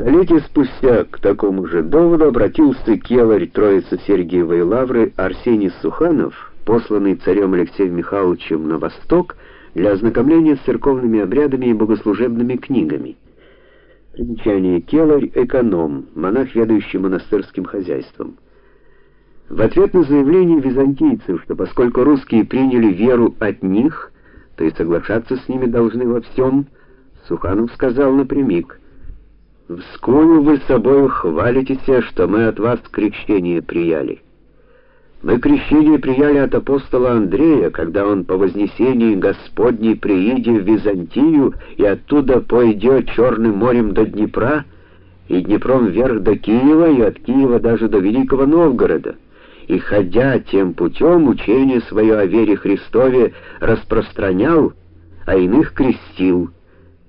Столетия спустя к такому же доводу обратился келарь Троицы Сергиевой Лавры Арсений Суханов, посланный царем Алексеем Михайловичем на восток для ознакомления с церковными обрядами и богослужебными книгами. Примечание келарь эконом, монах, ведущий монастырским хозяйством. В ответ на заявление византийцев, что поскольку русские приняли веру от них, то и соглашаться с ними должны во всем, Суханов сказал напрямик: Вскую вы собою хвалитесь, что мы от вас крещение прияли. Мы крещение прияли от апостола Андрея, когда он по вознесении Господней прииде в Византию и оттуда пойдет Черным морем до Днепра, и Днепром вверх до Киева, и от Киева даже до Великого Новгорода, и, ходя тем путем, учение свое о вере Христове распространял, а иных крестил,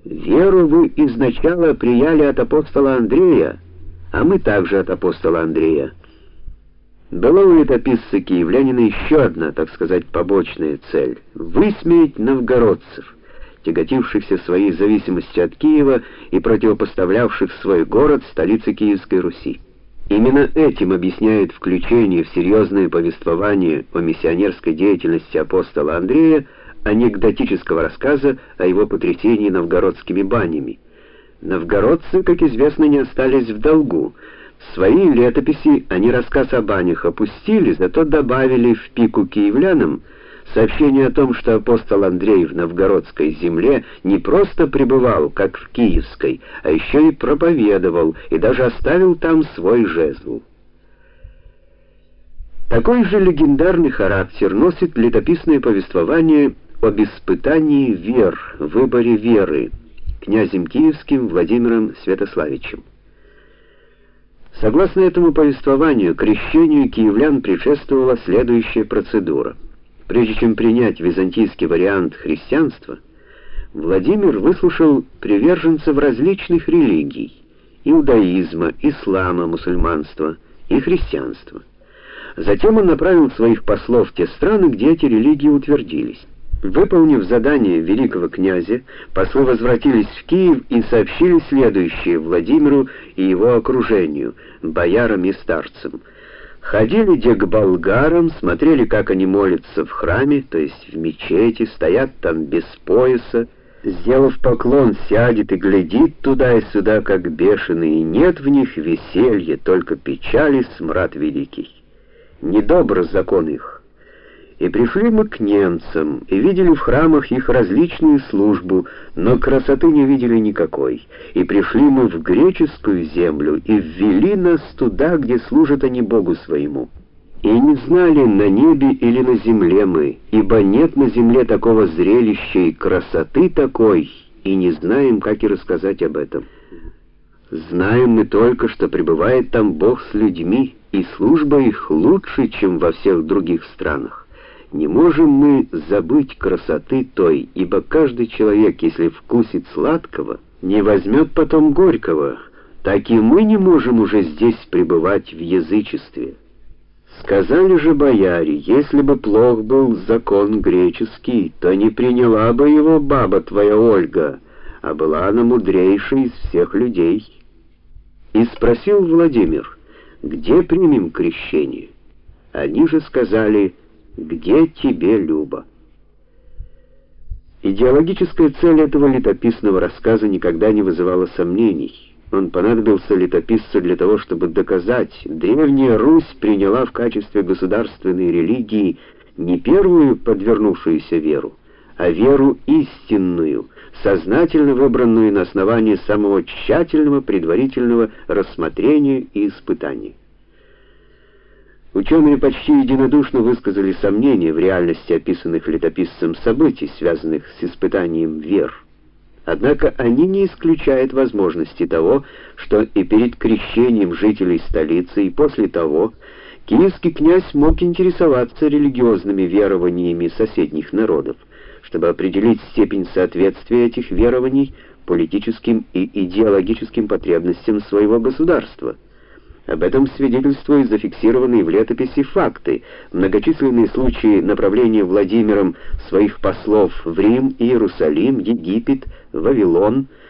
Веру вы изначально прияли от апостола Андрея, а мы также от апостола Андрея. Была у летописца киевлянина еще одна, так сказать, побочная цель — высмеять новгородцев, тяготившихся своей зависимости от Киева и противопоставлявших свой город столице Киевской Руси. Именно этим объясняет включение в серьезное повествование о миссионерской деятельности апостола Андрея анекдотического рассказа о его потрясении новгородскими банями. Новгородцы, как известно, не остались в долгу. В своей летописи они рассказ о банях опустили, зато добавили в пику киевлянам сообщение о том, что апостол Андрей в новгородской земле не просто пребывал, как в киевской, а еще и проповедовал и даже оставил там свой жезл. Такой же легендарный характер носит летописное повествование об испытании вер, выборе веры князем Киевским Владимиром Святославичем. Согласно этому повествованию, крещению киевлян предшествовала следующая процедура. Прежде чем принять византийский вариант христианства, Владимир выслушал приверженцев различных религий: иудаизма, ислама, мусульманства и христианства. Затем он направил своих послов в те страны, где эти религии утвердились. Выполнив задание великого князя, послы возвратились в Киев и сообщили следующее Владимиру и его окружению, боярам и старцам. Ходили где к болгарам, смотрели, как они молятся в храме, то есть в мечети, стоят там без пояса, сделав поклон, сядет и глядит туда и сюда, как бешеный, и нет в них веселья, только печали смрад великий. Недобр закон их. И пришли мы к немцам, и видели в храмах их различную службу, но красоты не видели никакой. И пришли мы в греческую землю, и ввели нас туда, где служат они Богу своему. И не знали, на небе или на земле мы, ибо нет на земле такого зрелища и красоты такой, и не знаем, как и рассказать об этом. Знаем мы только, что пребывает там Бог с людьми, и служба их лучше, чем во всех других странах. Не можем мы забыть красоты той, ибо каждый человек, если вкусит сладкого, не возьмет потом горького, так и мы не можем уже здесь пребывать в язычестве. Сказали же бояре, если бы плох был закон греческий, то не приняла бы его баба твоя Ольга, а была она мудрейшей из всех людей. И спросил Владимир, где примем крещение? Они же сказали: где тебе Люба? Идеологическая цель этого летописного рассказа никогда не вызывала сомнений. Он понадобился летописцу для того, чтобы доказать, древняя Русь приняла в качестве государственной религии не первую подвернувшуюся веру, а веру истинную, сознательно выбранную на основании самого тщательного предварительного рассмотрения и испытания. Ученые почти единодушно высказали сомнения в реальности описанных летописцем событий, связанных с испытанием вер. Однако они не исключают возможности того, что и перед крещением жителей столицы, и после того киевский князь мог интересоваться религиозными верованиями соседних народов, чтобы определить степень соответствия этих верований политическим и идеологическим потребностям своего государства. Об этом свидетельствуют зафиксированные в летописи факты, многочисленные случаи направления Владимиром своих послов в Рим, Иерусалим, Египет, Вавилон,